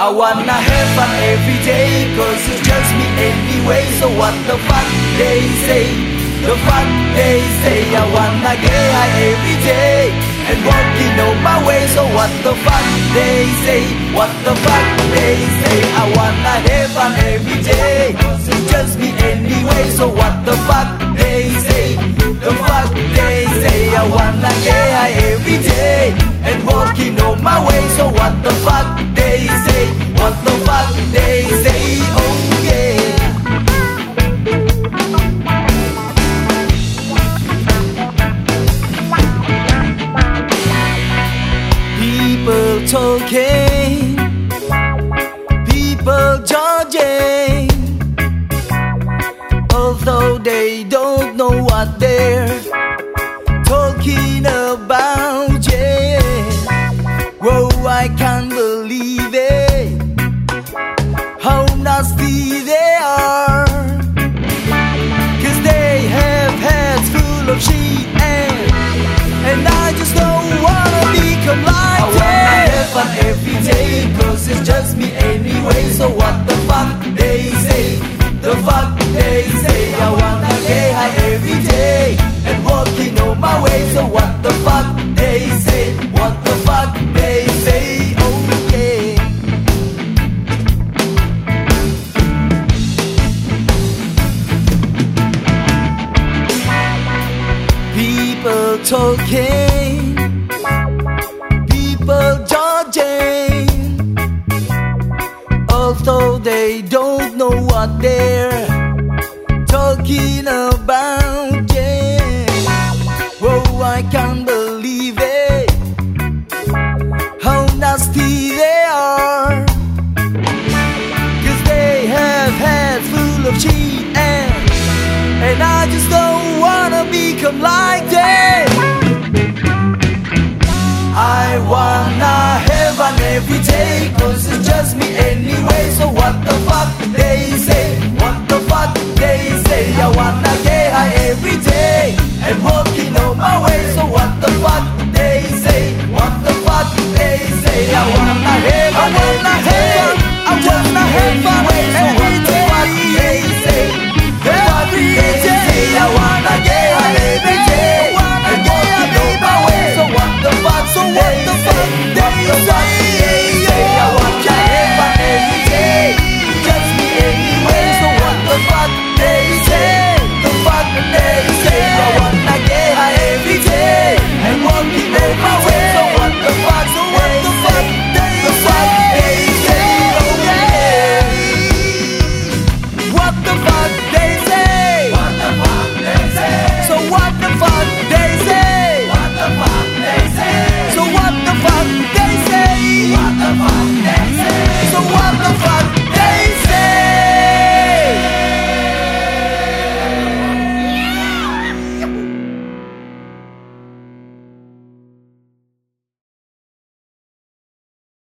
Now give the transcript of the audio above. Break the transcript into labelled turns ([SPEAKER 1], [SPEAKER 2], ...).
[SPEAKER 1] I wanna have fun every day Cause it's just me anyway. So what the fuck they say? The fuck they say? I wanna get high every day And walking on my way. So what the fuck they say? What the fuck they say? I wanna have fun every day Cause it's just me anyway. So what the fuck they say? The fuck they say? I wanna get high every day And walking on my way. So what the fuck they say What the fuck they say Oh yeah. People talking, people judging, although they don't know what they're can't believe it. How nasty they are. Cause they have heads full of shit and And I just don't wanna become like I wanna have fun every day Cause it's just me anyway So what the fuck they say The fuck they say I wanna People talking, people judging, although they don't know what they're talking about. Yeah, whoa, I can't believe it. How nasty they are. Cause they have heads full of cheat and And I just don't wanna become like them I wanna have fun every day Cause it's just me anyway So what the fuck